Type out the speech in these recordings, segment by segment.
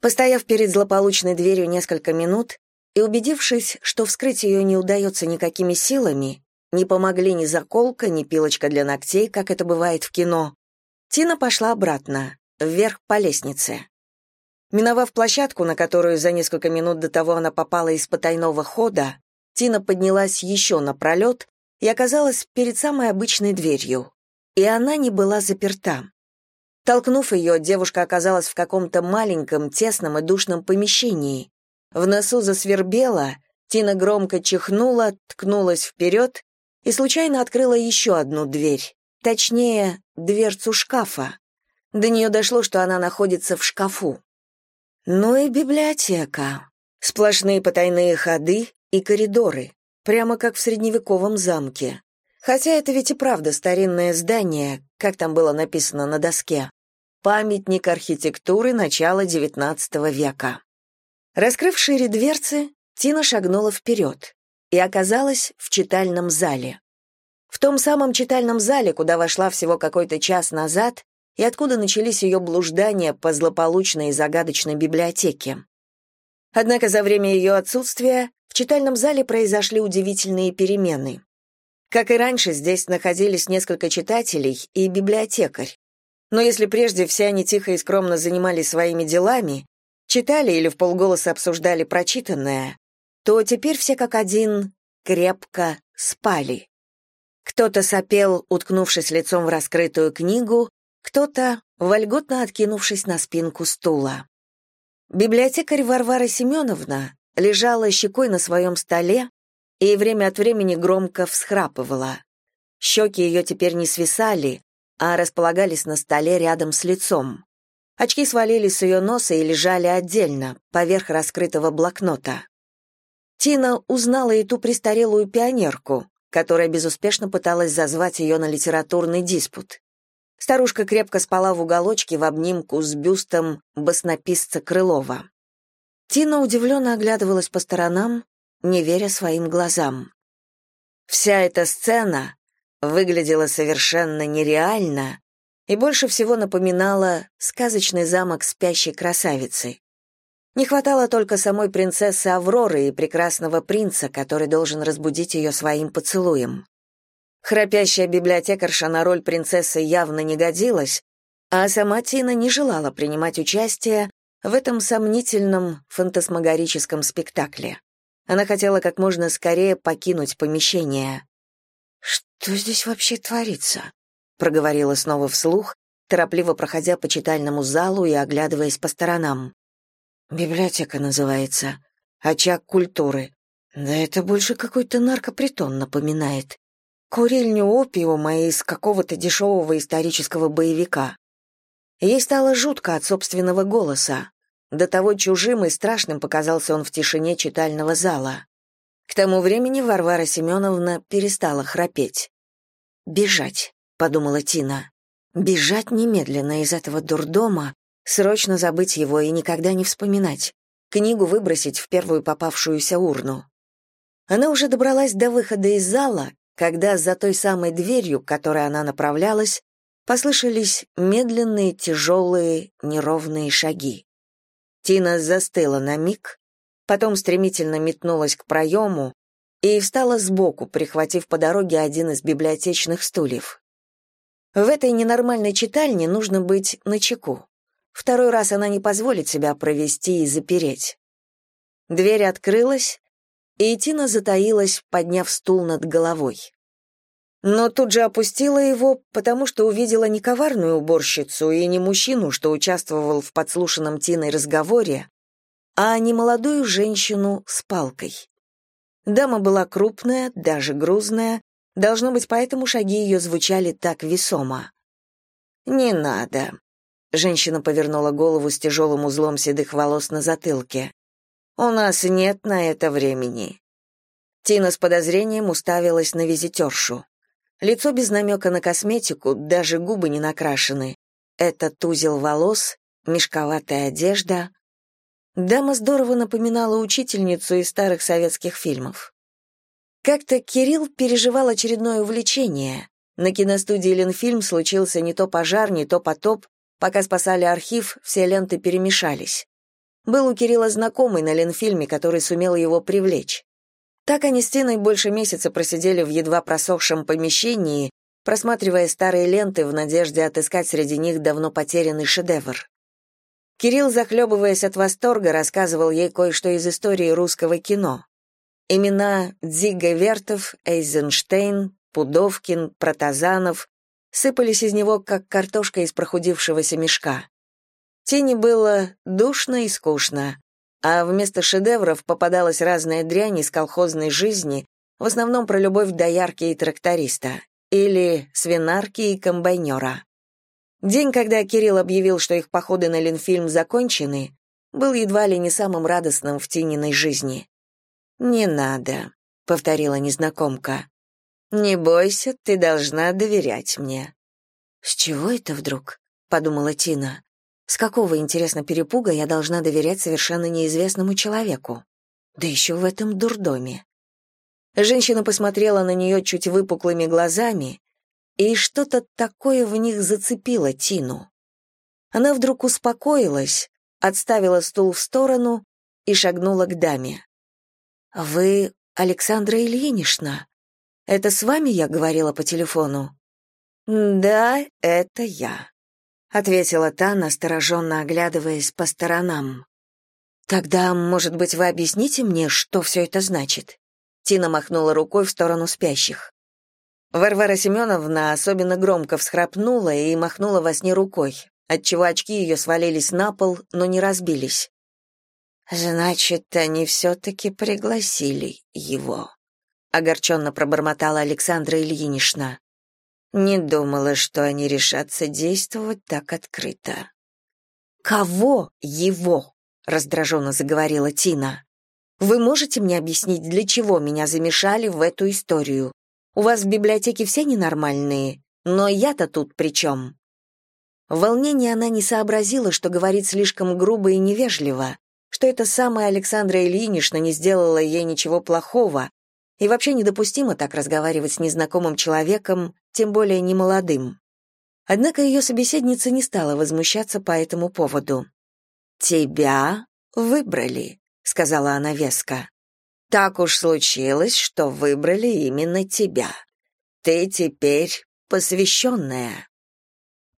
Постояв перед злополучной дверью несколько минут и убедившись, что вскрыть ее не удается никакими силами, не помогли ни заколка, ни пилочка для ногтей, как это бывает в кино, Тина пошла обратно, вверх по лестнице. Миновав площадку, на которую за несколько минут до того она попала из потайного хода, Тина поднялась еще на пролет и оказалась перед самой обычной дверью. И она не была заперта. Толкнув ее, девушка оказалась в каком-то маленьком, тесном и душном помещении. В носу засвербела, Тина громко чихнула, ткнулась вперед и случайно открыла еще одну дверь, точнее, дверцу шкафа. До нее дошло, что она находится в шкафу. Ну и библиотека. Сплошные потайные ходы и коридоры, прямо как в средневековом замке. Хотя это ведь и правда старинное здание, как там было написано на доске. Памятник архитектуры начала XIX века. Раскрыв шире дверцы, Тина шагнула вперед и оказалась в читальном зале. В том самом читальном зале, куда вошла всего какой-то час назад, и откуда начались ее блуждания по злополучной и загадочной библиотеке. Однако за время ее отсутствия в читальном зале произошли удивительные перемены. Как и раньше, здесь находились несколько читателей и библиотекарь. Но если прежде все они тихо и скромно занимались своими делами, читали или вполголоса обсуждали прочитанное, то теперь все как один крепко спали. Кто-то сопел, уткнувшись лицом в раскрытую книгу, кто-то вольготно откинувшись на спинку стула. Библиотекарь Варвара Семеновна лежала щекой на своем столе и время от времени громко всхрапывала. Щеки ее теперь не свисали, а располагались на столе рядом с лицом. Очки свалились с ее носа и лежали отдельно, поверх раскрытого блокнота. Тина узнала и ту престарелую пионерку, которая безуспешно пыталась зазвать ее на литературный диспут. Старушка крепко спала в уголочке в обнимку с бюстом баснописца Крылова. Тина удивленно оглядывалась по сторонам, не веря своим глазам. Вся эта сцена выглядела совершенно нереально и больше всего напоминала сказочный замок спящей красавицы. Не хватало только самой принцессы Авроры и прекрасного принца, который должен разбудить ее своим поцелуем. Храпящая библиотекарша на роль принцессы явно не годилась, а сама Тина не желала принимать участие в этом сомнительном фантасмагорическом спектакле. Она хотела как можно скорее покинуть помещение. «Что здесь вообще творится?» — проговорила снова вслух, торопливо проходя по читальному залу и оглядываясь по сторонам. «Библиотека называется. Очаг культуры. Да это больше какой-то наркопритон напоминает. Курильню опиума из какого-то дешевого исторического боевика. Ей стало жутко от собственного голоса. До того чужим и страшным показался он в тишине читального зала. К тому времени Варвара Семеновна перестала храпеть. «Бежать», — подумала Тина. «Бежать немедленно из этого дурдома, срочно забыть его и никогда не вспоминать. Книгу выбросить в первую попавшуюся урну». Она уже добралась до выхода из зала, когда за той самой дверью, к которой она направлялась, послышались медленные, тяжелые, неровные шаги. Тина застыла на миг, потом стремительно метнулась к проему и встала сбоку, прихватив по дороге один из библиотечных стульев. В этой ненормальной читальне нужно быть начеку. Второй раз она не позволит себя провести и запереть. Дверь открылась, и Тина затаилась, подняв стул над головой но тут же опустила его, потому что увидела не коварную уборщицу и не мужчину, что участвовал в подслушанном Тиной разговоре, а не молодую женщину с палкой. Дама была крупная, даже грузная, должно быть, поэтому шаги ее звучали так весомо. «Не надо», — женщина повернула голову с тяжелым узлом седых волос на затылке. «У нас нет на это времени». Тина с подозрением уставилась на визитершу. Лицо без намека на косметику, даже губы не накрашены. Этот узел волос, мешковатая одежда. Дама здорово напоминала учительницу из старых советских фильмов. Как-то Кирилл переживал очередное увлечение. На киностудии «Ленфильм» случился не то пожар, не то потоп. Пока спасали архив, все ленты перемешались. Был у Кирилла знакомый на Ленфильме, который сумел его привлечь. Так они с Тиной больше месяца просидели в едва просохшем помещении, просматривая старые ленты в надежде отыскать среди них давно потерянный шедевр. Кирилл, захлебываясь от восторга, рассказывал ей кое-что из истории русского кино. Имена Дзига Вертов, Эйзенштейн, Пудовкин, Протазанов сыпались из него, как картошка из прохудившегося мешка. Тени было душно и скучно, а вместо шедевров попадалась разная дрянь из колхозной жизни, в основном про любовь доярки и тракториста, или свинарки и комбайнера. День, когда Кирилл объявил, что их походы на Ленфильм закончены, был едва ли не самым радостным в Тининой жизни. «Не надо», — повторила незнакомка. «Не бойся, ты должна доверять мне». «С чего это вдруг?» — подумала Тина. «С какого, интересно, перепуга я должна доверять совершенно неизвестному человеку? Да еще в этом дурдоме». Женщина посмотрела на нее чуть выпуклыми глазами, и что-то такое в них зацепило Тину. Она вдруг успокоилась, отставила стул в сторону и шагнула к даме. «Вы Александра Ильинична?» Это с вами я говорила по телефону?» «Да, это я», — ответила та, настороженно оглядываясь по сторонам. «Тогда, может быть, вы объясните мне, что все это значит?» Тина махнула рукой в сторону спящих. Варвара Семеновна особенно громко всхрапнула и махнула во сне рукой, отчего очки ее свалились на пол, но не разбились. «Значит, они все-таки пригласили его», огорченно пробормотала Александра Ильинична. Не думала, что они решатся действовать так открыто. Кого его? раздраженно заговорила Тина. Вы можете мне объяснить, для чего меня замешали в эту историю? У вас в библиотеке все ненормальные, но я-то тут при чем?» В волнении она не сообразила, что говорит слишком грубо и невежливо, что эта самая Александра Ильинична не сделала ей ничего плохого, и вообще недопустимо так разговаривать с незнакомым человеком, тем более немолодым. Однако ее собеседница не стала возмущаться по этому поводу. «Тебя выбрали», — сказала она веско. «Так уж случилось, что выбрали именно тебя. Ты теперь посвященная».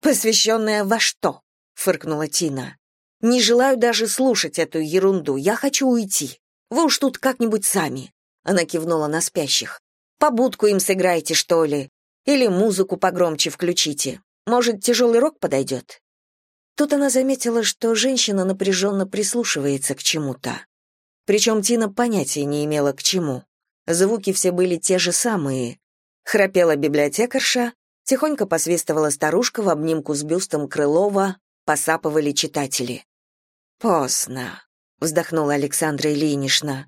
«Посвященная во что?» — фыркнула Тина. «Не желаю даже слушать эту ерунду, я хочу уйти. Вы уж тут как-нибудь сами. Она кивнула на спящих. Побудку им сыграйте, что ли, или музыку погромче включите. Может, тяжелый рок подойдет?» Тут она заметила, что женщина напряженно прислушивается к чему-то. Причем Тина понятия не имела к чему. Звуки все были те же самые. Храпела библиотекарша, тихонько посвистывала старушка в обнимку с бюстом Крылова, посапывали читатели. «Поздно», — вздохнула Александра Ильинична.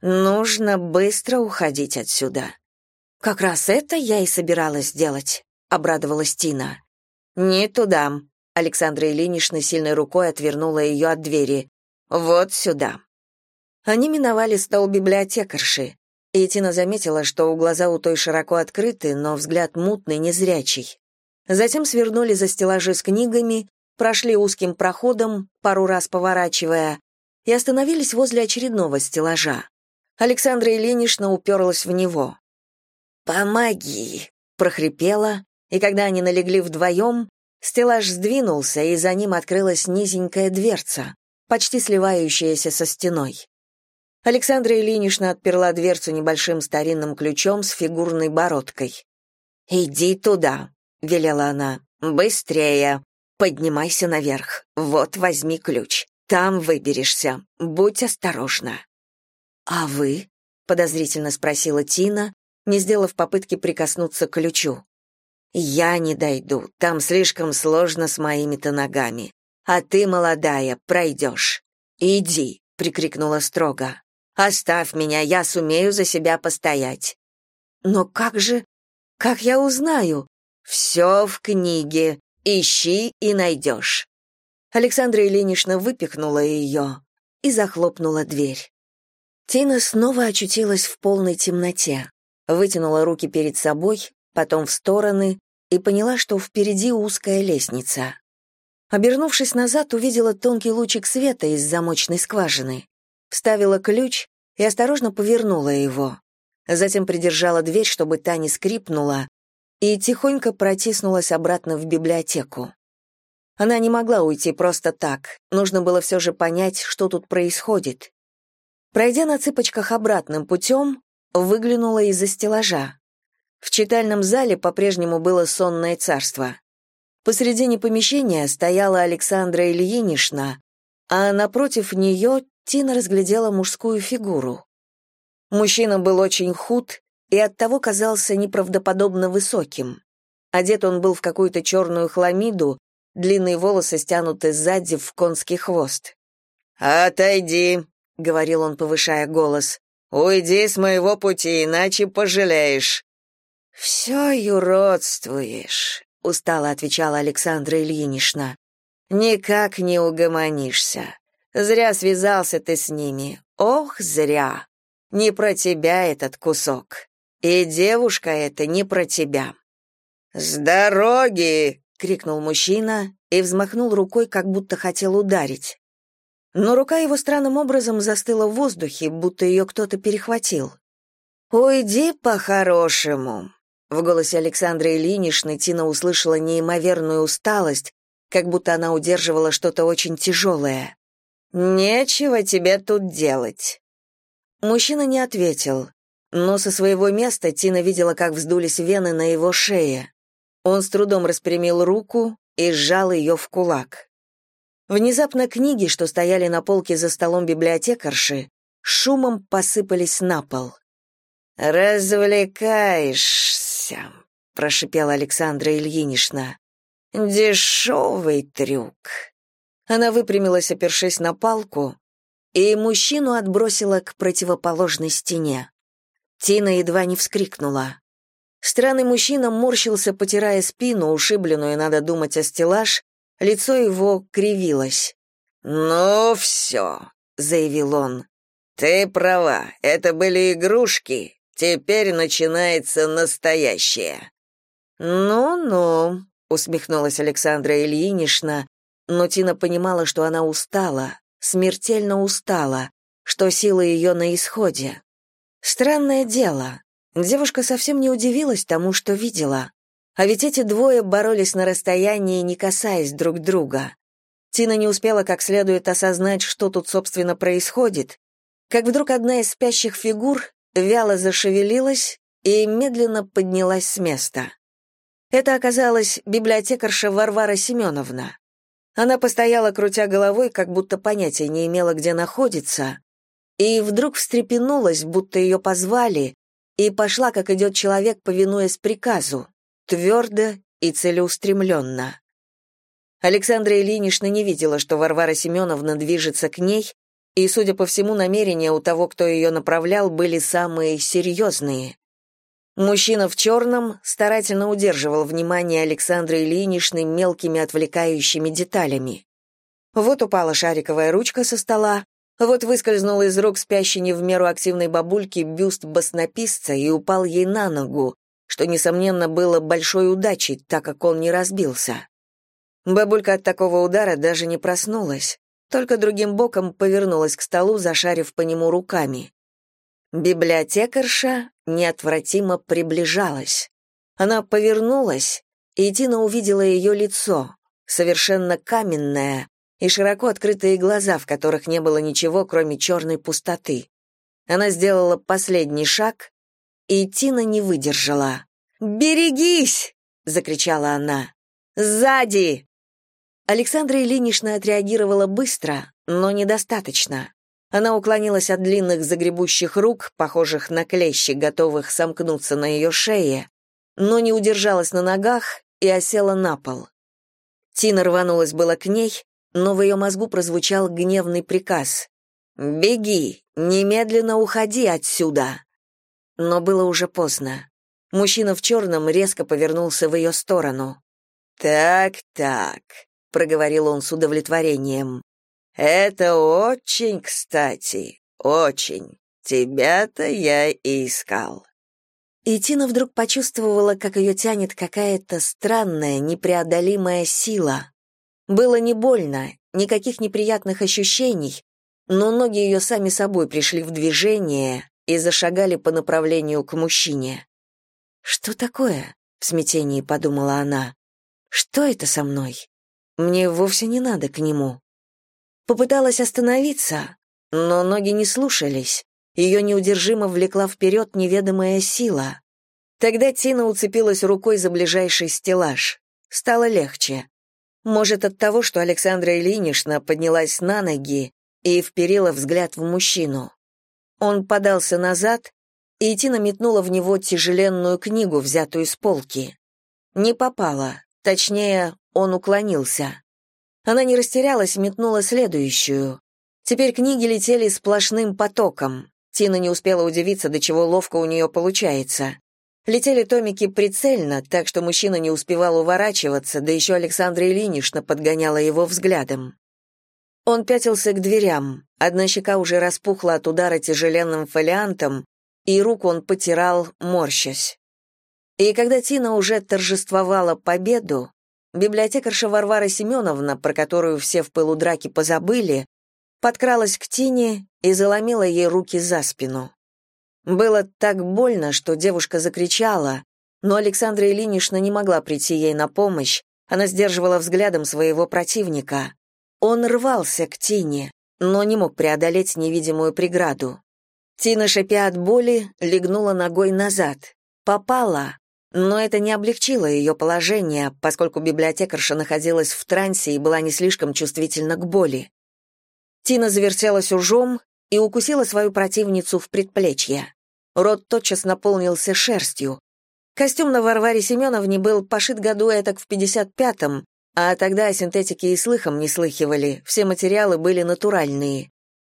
Нужно быстро уходить отсюда. Как раз это я и собиралась сделать, обрадовалась Тина. Не туда. Александра Ильинична сильной рукой отвернула ее от двери. Вот сюда. Они миновали стол библиотекарши, и Тина заметила, что у глаза у той широко открыты, но взгляд мутный, незрячий. Затем свернули за стеллажи с книгами, прошли узким проходом, пару раз поворачивая, и остановились возле очередного стеллажа. Александра Ильинична уперлась в него. «Помоги!» — прохрипела, и когда они налегли вдвоем, стеллаж сдвинулся, и за ним открылась низенькая дверца, почти сливающаяся со стеной. Александра Ильинична отперла дверцу небольшим старинным ключом с фигурной бородкой. «Иди туда», — велела она. «Быстрее! Поднимайся наверх. Вот возьми ключ. Там выберешься. Будь осторожна». «А вы?» — подозрительно спросила Тина, не сделав попытки прикоснуться к ключу. «Я не дойду, там слишком сложно с моими-то ногами. А ты, молодая, пройдешь. Иди!» — прикрикнула строго. «Оставь меня, я сумею за себя постоять». «Но как же... Как я узнаю?» «Все в книге. Ищи и найдешь». Александра Ильинична выпихнула ее и захлопнула дверь. Тина снова очутилась в полной темноте, вытянула руки перед собой, потом в стороны и поняла, что впереди узкая лестница. Обернувшись назад, увидела тонкий лучик света из замочной скважины. Вставила ключ и осторожно повернула его. Затем придержала дверь, чтобы та не скрипнула, и тихонько протиснулась обратно в библиотеку. Она не могла уйти просто так, нужно было все же понять, что тут происходит. Пройдя на цыпочках обратным путем, выглянула из-за стеллажа. В читальном зале по-прежнему было сонное царство. Посредине помещения стояла Александра Ильинична, а напротив нее Тина разглядела мужскую фигуру. Мужчина был очень худ и оттого казался неправдоподобно высоким. Одет он был в какую-то черную хламиду, длинные волосы стянуты сзади в конский хвост. «Отойди», — говорил он, повышая голос. «Уйди с моего пути, иначе пожалеешь». «Все юродствуешь», — устало отвечала Александра Ильинична. «Никак не угомонишься. Зря связался ты с ними. Ох, зря. Не про тебя этот кусок. И девушка эта не про тебя. С дороги, крикнул мужчина и взмахнул рукой, как будто хотел ударить. Но рука его странным образом застыла в воздухе, будто ее кто-то перехватил. «Уйди по-хорошему». В голосе Александры Ильиничны Тина услышала неимоверную усталость, как будто она удерживала что-то очень тяжелое. «Нечего тебе тут делать». Мужчина не ответил, но со своего места Тина видела, как вздулись вены на его шее. Он с трудом распрямил руку и сжал ее в кулак. Внезапно книги, что стояли на полке за столом библиотекарши, шумом посыпались на пол. «Развлекаешься», — прошипела Александра Ильинична. «Дешевый трюк». Она выпрямилась, опершись на палку, и мужчину отбросила к противоположной стене. Тина едва не вскрикнула. Странный мужчина морщился, потирая спину, ушибленную, надо думать, о стеллаж, лицо его кривилось. «Ну все», — заявил он. «Ты права, это были игрушки, теперь начинается настоящее». «Ну-ну», — усмехнулась Александра Ильинична, но Тина понимала, что она устала, смертельно устала, что силы ее на исходе. Странное дело. Девушка совсем не удивилась тому, что видела. А ведь эти двое боролись на расстоянии, не касаясь друг друга. Тина не успела как следует осознать, что тут, собственно, происходит, как вдруг одна из спящих фигур вяло зашевелилась и медленно поднялась с места. Это оказалась библиотекарша Варвара Семеновна. Она постояла, крутя головой, как будто понятия не имела, где находится, и вдруг встрепенулась, будто ее позвали, и пошла, как идет человек, повинуясь приказу, твердо и целеустремленно. Александра Ильинична не видела, что Варвара Семеновна движется к ней, и, судя по всему, намерения у того, кто ее направлял, были самые серьезные. Мужчина в черном старательно удерживал внимание Александры Ильиничны мелкими отвлекающими деталями. Вот упала шариковая ручка со стола, вот выскользнул из рук спящей не в меру активной бабульки бюст баснописца и упал ей на ногу, что, несомненно, было большой удачей, так как он не разбился. Бабулька от такого удара даже не проснулась, только другим боком повернулась к столу, зашарив по нему руками. Библиотекарша неотвратимо приближалась. Она повернулась, и Тина увидела ее лицо, совершенно каменное, и широко открытые глаза, в которых не было ничего, кроме черной пустоты. Она сделала последний шаг, и Тина не выдержала. «Берегись!» — закричала она. «Сзади!» Александра Ильинична отреагировала быстро, но недостаточно. Она уклонилась от длинных загребущих рук, похожих на клещи, готовых сомкнуться на ее шее, но не удержалась на ногах и осела на пол. Тина рванулась было к ней, но в ее мозгу прозвучал гневный приказ. «Беги! Немедленно уходи отсюда!» Но было уже поздно. Мужчина в черном резко повернулся в ее сторону. «Так-так», — проговорил он с удовлетворением. Это очень кстати, очень. Тебя-то я и искал. И Тина вдруг почувствовала, как ее тянет какая-то странная, непреодолимая сила. Было не больно, никаких неприятных ощущений, но ноги ее сами собой пришли в движение и зашагали по направлению к мужчине. «Что такое?» — в смятении подумала она. «Что это со мной? Мне вовсе не надо к нему». Попыталась остановиться, но ноги не слушались. Ее неудержимо влекла вперед неведомая сила. Тогда Тина уцепилась рукой за ближайший стеллаж. Стало легче. Может, от того, что Александра Ильинична поднялась на ноги и вперила взгляд в мужчину. Он подался назад, и Тина метнула в него тяжеленную книгу, взятую с полки. Не попала, точнее, он уклонился. Она не растерялась, метнула следующую. Теперь книги летели сплошным потоком. Тина не успела удивиться, до чего ловко у нее получается. Летели томики прицельно, так что мужчина не успевал уворачиваться, да еще Александра Ильинична подгоняла его взглядом. Он пятился к дверям, одна щека уже распухла от удара тяжеленным фолиантом, и руку он потирал, морщась. И когда Тина уже торжествовала победу, библиотекарша Варвара Семеновна, про которую все в пылу драки позабыли, подкралась к Тине и заломила ей руки за спину. Было так больно, что девушка закричала, но Александра Ильинична не могла прийти ей на помощь, она сдерживала взглядом своего противника. Он рвался к Тине, но не мог преодолеть невидимую преграду. Тина, шипя от боли, легнула ногой назад. Попала, но это не облегчило ее положение, поскольку библиотекарша находилась в трансе и была не слишком чувствительна к боли. Тина завертелась ужом и укусила свою противницу в предплечье. Рот тотчас наполнился шерстью. Костюм на Варваре Семеновне был пошит году этак в 55-м, а тогда о синтетике и слыхом не слыхивали, все материалы были натуральные.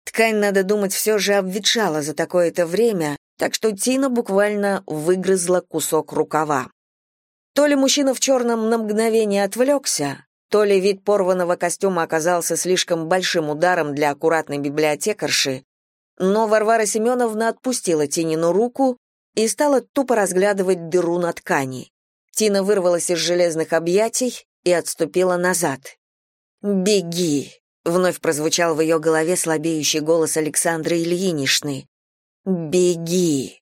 Ткань, надо думать, все же обветшала за такое-то время, так что Тина буквально выгрызла кусок рукава. То ли мужчина в черном на мгновение отвлекся, то ли вид порванного костюма оказался слишком большим ударом для аккуратной библиотекарши, но Варвара Семеновна отпустила Тинину руку и стала тупо разглядывать дыру на ткани. Тина вырвалась из железных объятий и отступила назад. «Беги!» — вновь прозвучал в ее голове слабеющий голос Александры Ильиничны. «Беги!»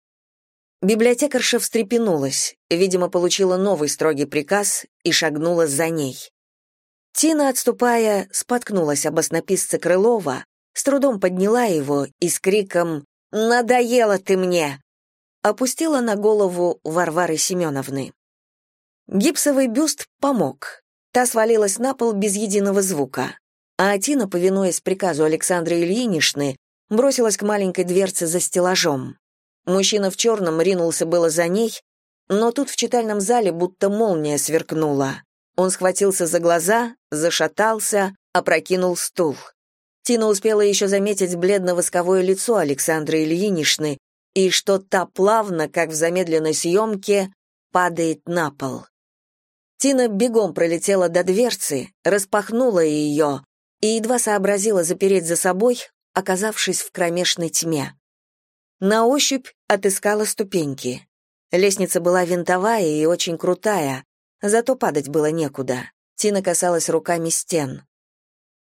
Библиотекарша встрепенулась, видимо, получила новый строгий приказ и шагнула за ней. Тина, отступая, споткнулась об основписце Крылова, с трудом подняла его и с криком «Надоела ты мне!» опустила на голову Варвары Семеновны. Гипсовый бюст помог. Та свалилась на пол без единого звука. А Тина, повинуясь приказу Александры Ильиничны, бросилась к маленькой дверце за стеллажом. Мужчина в черном ринулся было за ней, но тут в читальном зале будто молния сверкнула. Он схватился за глаза, зашатался, опрокинул стул. Тина успела еще заметить бледно-восковое лицо Александры Ильиничны и что та плавно, как в замедленной съемке, падает на пол. Тина бегом пролетела до дверцы, распахнула ее и едва сообразила запереть за собой, оказавшись в кромешной тьме. На ощупь отыскала ступеньки. Лестница была винтовая и очень крутая, зато падать было некуда. Тина касалась руками стен.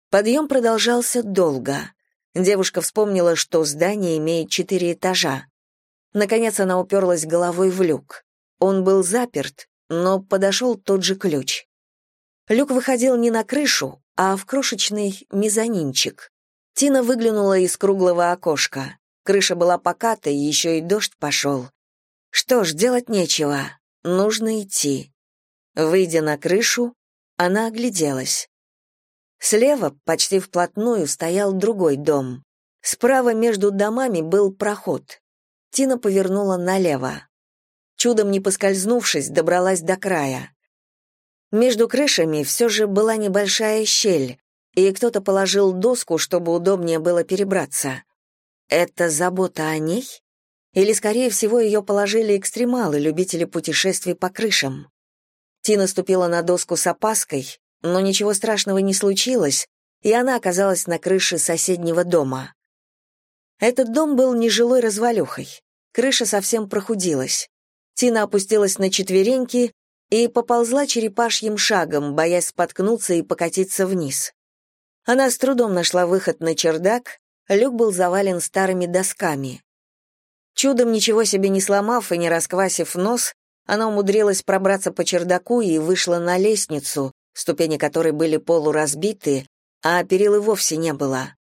Подъем продолжался долго. Девушка вспомнила, что здание имеет четыре этажа. Наконец она уперлась головой в люк. Он был заперт, но подошел тот же ключ. Люк выходил не на крышу, а в крошечный мезонинчик. Тина выглянула из круглого окошка. Крыша была покатой, еще и дождь пошел. Что ж, делать нечего. Нужно идти. Выйдя на крышу, она огляделась. Слева, почти вплотную, стоял другой дом. Справа между домами был проход. Тина повернула налево. Чудом не поскользнувшись, добралась до края. Между крышами все же была небольшая щель, и кто-то положил доску, чтобы удобнее было перебраться. Это забота о ней? Или, скорее всего, ее положили экстремалы, любители путешествий по крышам? Тина ступила на доску с опаской, но ничего страшного не случилось, и она оказалась на крыше соседнего дома. Этот дом был нежилой развалюхой. Крыша совсем прохудилась. Тина опустилась на четвереньки и поползла черепашьим шагом, боясь споткнуться и покатиться вниз. Она с трудом нашла выход на чердак, люк был завален старыми досками. Чудом ничего себе не сломав и не расквасив нос, она умудрилась пробраться по чердаку и вышла на лестницу, ступени которой были полуразбиты, а перил и вовсе не было.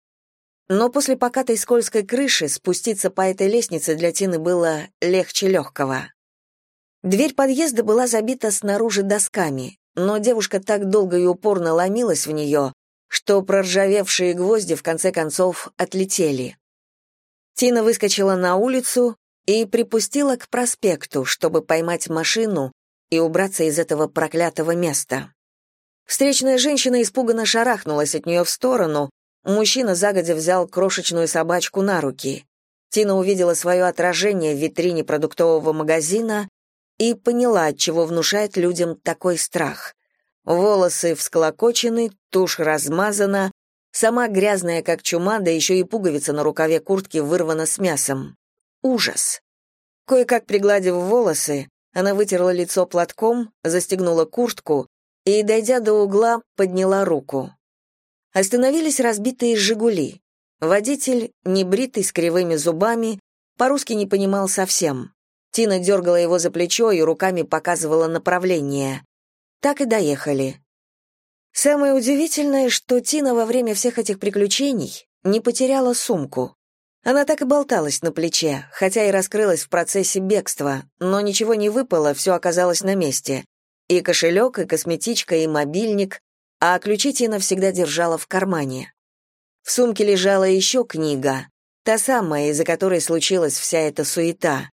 Но после покатой скользкой крыши спуститься по этой лестнице для Тины было легче легкого. Дверь подъезда была забита снаружи досками, но девушка так долго и упорно ломилась в нее, что проржавевшие гвозди в конце концов отлетели. Тина выскочила на улицу и припустила к проспекту, чтобы поймать машину и убраться из этого проклятого места. Встречная женщина испуганно шарахнулась от нее в сторону, мужчина загодя взял крошечную собачку на руки. Тина увидела свое отражение в витрине продуктового магазина и поняла, от чего внушает людям такой страх. Волосы всклокочены, тушь размазана, сама грязная как чума, да еще и пуговица на рукаве куртки вырвана с мясом. Ужас. Кое-как пригладив волосы, она вытерла лицо платком, застегнула куртку и, дойдя до угла, подняла руку. Остановились разбитые «Жигули». Водитель, небритый, с кривыми зубами, по-русски не понимал совсем. Тина дергала его за плечо и руками показывала направление. Так и доехали. Самое удивительное, что Тина во время всех этих приключений не потеряла сумку. Она так и болталась на плече, хотя и раскрылась в процессе бегства, но ничего не выпало, все оказалось на месте. И кошелек, и косметичка, и мобильник, а ключи Тина всегда держала в кармане. В сумке лежала еще книга, та самая, из-за которой случилась вся эта суета.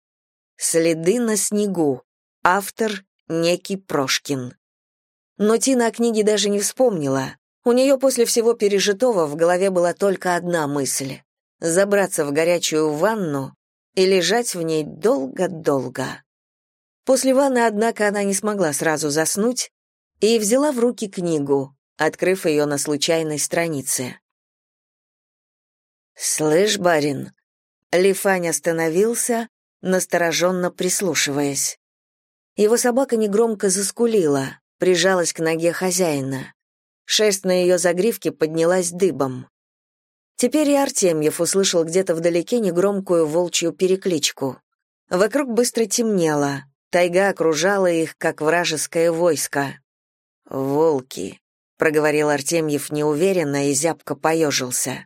«Следы на снегу», автор некий Прошкин но Тина о книге даже не вспомнила. У нее после всего пережитого в голове была только одна мысль — забраться в горячую ванну и лежать в ней долго-долго. После ванны, однако, она не смогла сразу заснуть и взяла в руки книгу, открыв ее на случайной странице. «Слышь, барин!» Лифань остановился, настороженно прислушиваясь. Его собака негромко заскулила прижалась к ноге хозяина. Шерсть на ее загривке поднялась дыбом. Теперь и Артемьев услышал где-то вдалеке негромкую волчью перекличку. Вокруг быстро темнело, тайга окружала их, как вражеское войско. «Волки», — проговорил Артемьев неуверенно и зябко поежился.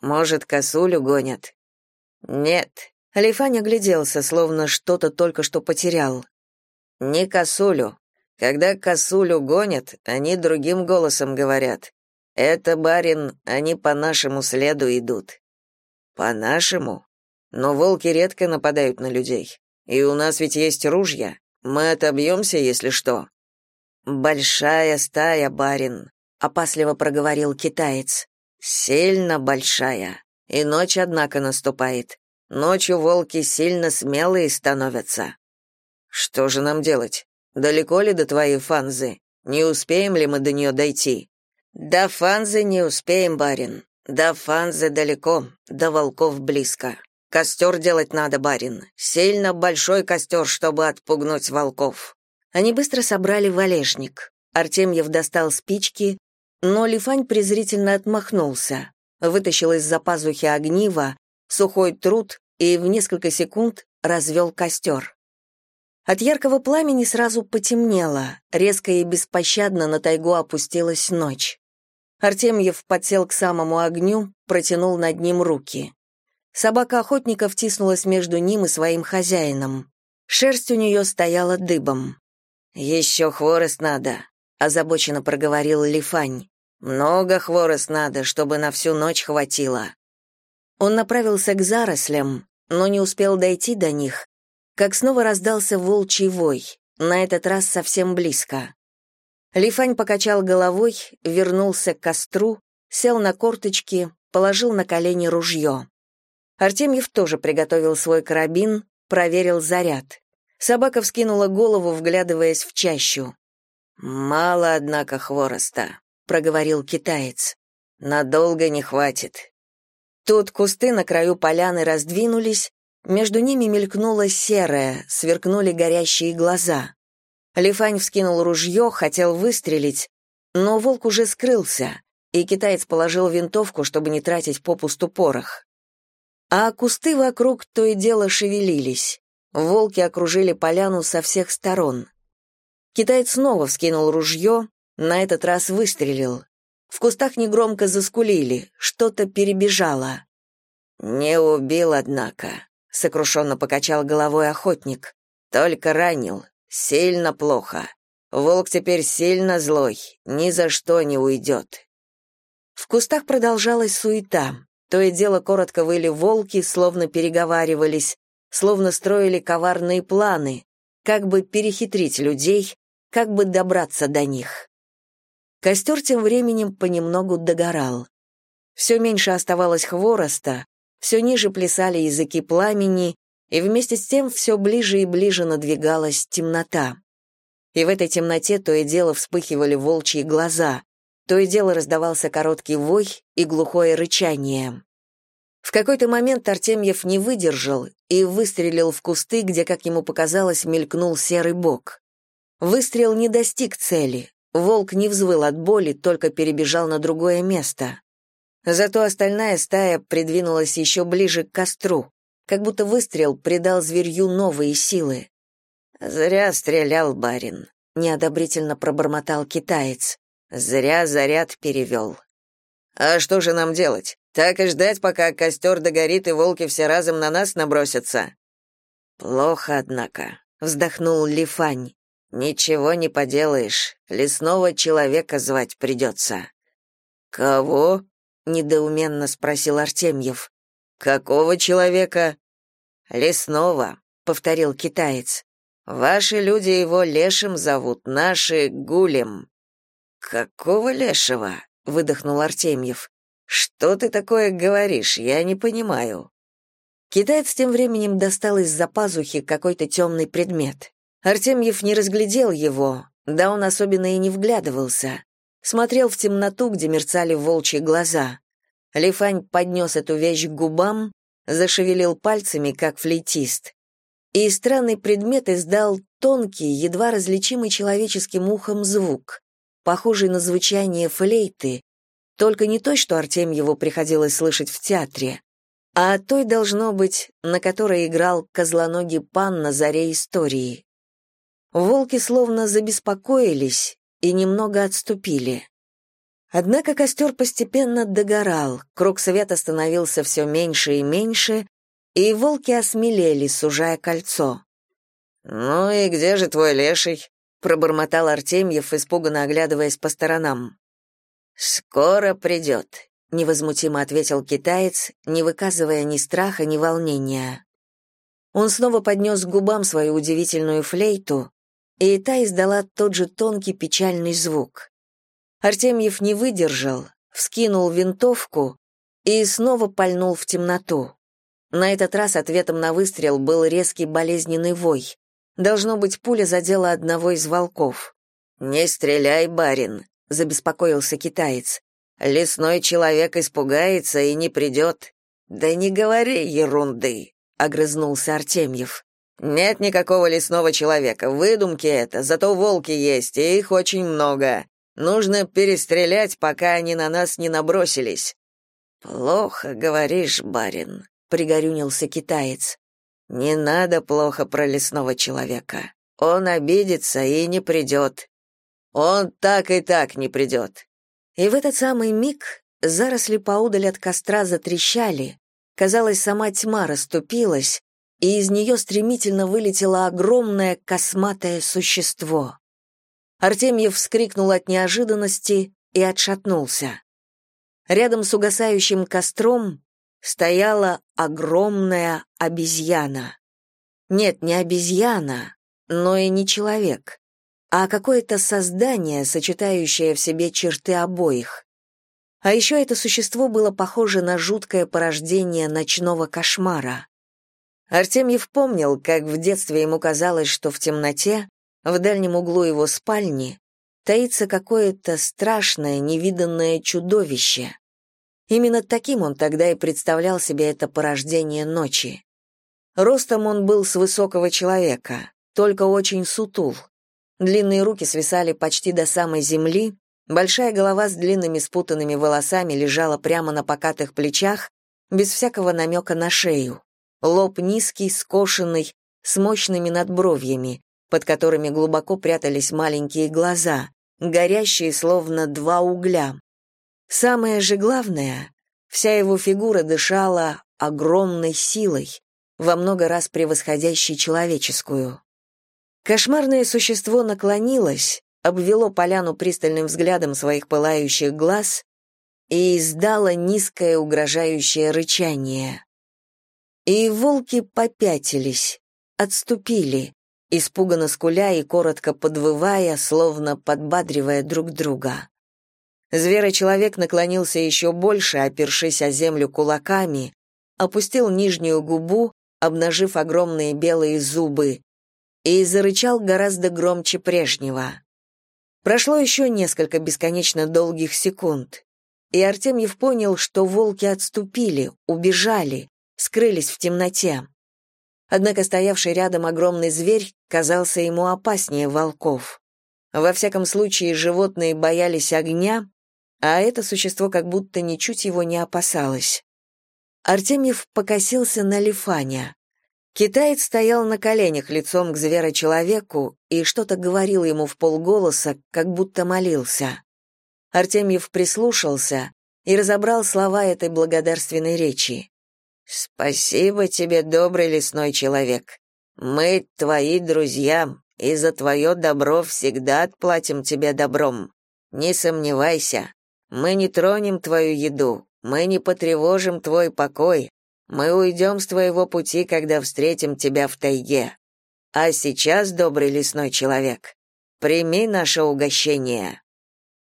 «Может, косулю гонят?» «Нет», — Алифань огляделся, словно что-то только что потерял. «Не косулю, когда косулю гонят, они другим голосом говорят. «Это, барин, они по нашему следу идут». «По нашему? Но волки редко нападают на людей. И у нас ведь есть ружья. Мы отобьемся, если что». «Большая стая, барин», — опасливо проговорил китаец. «Сильно большая. И ночь, однако, наступает. Ночью волки сильно смелые становятся». «Что же нам делать?» Далеко ли до твоей Фанзы? Не успеем ли мы до нее дойти? До Фанзы не успеем, барин. До Фанзы далеко, до волков близко. Костер делать надо, барин. Сильно большой костер, чтобы отпугнуть волков. Они быстро собрали валежник. Артемьев достал спички, но Лифань презрительно отмахнулся, вытащил из-за пазухи огнива, сухой труд и в несколько секунд развел костер. От яркого пламени сразу потемнело, резко и беспощадно на тайгу опустилась ночь. Артемьев подсел к самому огню, протянул над ним руки. Собака охотника втиснулась между ним и своим хозяином. Шерсть у нее стояла дыбом. «Еще хворост надо», — озабоченно проговорил Лифань. «Много хворост надо, чтобы на всю ночь хватило». Он направился к зарослям, но не успел дойти до них, как снова раздался волчий вой, на этот раз совсем близко. Лифань покачал головой, вернулся к костру, сел на корточки, положил на колени ружье. Артемьев тоже приготовил свой карабин, проверил заряд. Собака вскинула голову, вглядываясь в чащу. «Мало, однако, хвороста», — проговорил китаец. «Надолго не хватит». Тут кусты на краю поляны раздвинулись, между ними мелькнуло серое, сверкнули горящие глаза. Лифань вскинул ружье, хотел выстрелить, но волк уже скрылся, и китаец положил винтовку, чтобы не тратить попусту порох. А кусты вокруг то и дело шевелились. Волки окружили поляну со всех сторон. Китаец снова вскинул ружье, на этот раз выстрелил. В кустах негромко заскулили, что-то перебежало. «Не убил, однако», — сокрушенно покачал головой охотник. «Только ранил. Сильно плохо. Волк теперь сильно злой, ни за что не уйдет». В кустах продолжалась суета. То и дело коротко выли волки, словно переговаривались, словно строили коварные планы, как бы перехитрить людей, как бы добраться до них. Костер тем временем понемногу догорал. Все меньше оставалось хвороста, все ниже плясали языки пламени, и вместе с тем все ближе и ближе надвигалась темнота. И в этой темноте то и дело вспыхивали волчьи глаза, то и дело раздавался короткий вой и глухое рычание. В какой-то момент Артемьев не выдержал и выстрелил в кусты, где, как ему показалось, мелькнул серый бок. Выстрел не достиг цели. Волк не взвыл от боли, только перебежал на другое место. Зато остальная стая придвинулась еще ближе к костру, как будто выстрел придал зверью новые силы. «Зря стрелял барин», — неодобрительно пробормотал китаец. «Зря заряд перевел». «А что же нам делать? Так и ждать, пока костер догорит и волки все разом на нас набросятся?» «Плохо, однако», — вздохнул Лифань. «Ничего не поделаешь. Лесного человека звать придется». «Кого?» — недоуменно спросил Артемьев. «Какого человека?» «Лесного», — повторил китаец. «Ваши люди его лешим зовут, наши — гулем». «Какого лешего?» — выдохнул Артемьев. «Что ты такое говоришь? Я не понимаю». Китаец тем временем достал из-за пазухи какой-то темный предмет. Артемьев не разглядел его, да он особенно и не вглядывался. Смотрел в темноту, где мерцали волчьи глаза. Лифань поднес эту вещь к губам, зашевелил пальцами, как флейтист. И странный предмет издал тонкий, едва различимый человеческим ухом звук, похожий на звучание флейты, только не той, что Артемьеву приходилось слышать в театре, а той, должно быть, на которой играл козлоногий пан на заре истории. Волки словно забеспокоились и немного отступили. Однако костер постепенно догорал, круг света становился все меньше и меньше, и волки осмелели, сужая кольцо. «Ну и где же твой леший?» — пробормотал Артемьев, испуганно оглядываясь по сторонам. «Скоро придет», — невозмутимо ответил китаец, не выказывая ни страха, ни волнения. Он снова поднес к губам свою удивительную флейту, и та издала тот же тонкий печальный звук. Артемьев не выдержал, вскинул винтовку и снова пальнул в темноту. На этот раз ответом на выстрел был резкий болезненный вой. Должно быть, пуля задела одного из волков. «Не стреляй, барин», — забеспокоился китаец. «Лесной человек испугается и не придет». «Да не говори ерунды», — огрызнулся Артемьев. «Нет никакого лесного человека, выдумки это, зато волки есть, и их очень много. Нужно перестрелять, пока они на нас не набросились. Плохо говоришь, барин, пригорюнился китаец. Не надо плохо про лесного человека. Он обидится и не придет. Он так и так не придет». И в этот самый миг заросли поудаль от костра затрещали. Казалось, сама тьма расступилась, и из нее стремительно вылетело огромное косматое существо. Артемьев вскрикнул от неожиданности и отшатнулся. Рядом с угасающим костром стояла огромная обезьяна. Нет, не обезьяна, но и не человек, а какое-то создание, сочетающее в себе черты обоих. А еще это существо было похоже на жуткое порождение ночного кошмара. Артемьев помнил, как в детстве ему казалось, что в темноте в дальнем углу его спальни таится какое-то страшное, невиданное чудовище. Именно таким он тогда и представлял себе это порождение ночи. Ростом он был с высокого человека, только очень сутул. Длинные руки свисали почти до самой земли, большая голова с длинными спутанными волосами лежала прямо на покатых плечах, без всякого намека на шею. Лоб низкий, скошенный, с мощными надбровьями, под которыми глубоко прятались маленькие глаза, горящие словно два угля. Самое же главное, вся его фигура дышала огромной силой, во много раз превосходящей человеческую. Кошмарное существо наклонилось, обвело поляну пристальным взглядом своих пылающих глаз и издало низкое угрожающее рычание. И волки попятились, отступили, испуганно скуля и коротко подвывая, словно подбадривая друг друга. Зверочеловек наклонился еще больше, опершись о землю кулаками, опустил нижнюю губу, обнажив огромные белые зубы, и зарычал гораздо громче прежнего. Прошло еще несколько бесконечно долгих секунд, и Артемьев понял, что волки отступили, убежали, скрылись в темноте. Однако стоявший рядом огромный зверь казался ему опаснее волков. Во всяком случае, животные боялись огня, а это существо как будто ничуть его не опасалось. Артемьев покосился на Лифаня. Китаец стоял на коленях лицом к зверочеловеку и что-то говорил ему в полголоса, как будто молился. Артемьев прислушался и разобрал слова этой благодарственной речи. «Спасибо тебе, добрый лесной человек. Мы твои друзья, и за твое добро всегда отплатим тебе добром. Не сомневайся, мы не тронем твою еду, мы не потревожим твой покой, мы уйдем с твоего пути, когда встретим тебя в тайге. А сейчас, добрый лесной человек, прими наше угощение».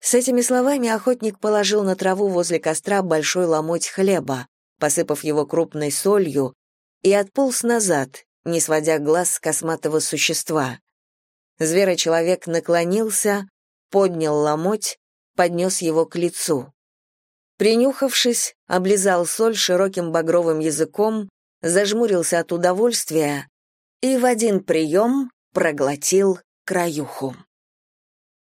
С этими словами охотник положил на траву возле костра большой ломоть хлеба, посыпав его крупной солью, и отполз назад, не сводя глаз с косматого существа. Зверочеловек наклонился, поднял ломоть, поднес его к лицу. Принюхавшись, облизал соль широким багровым языком, зажмурился от удовольствия и в один прием проглотил краюху.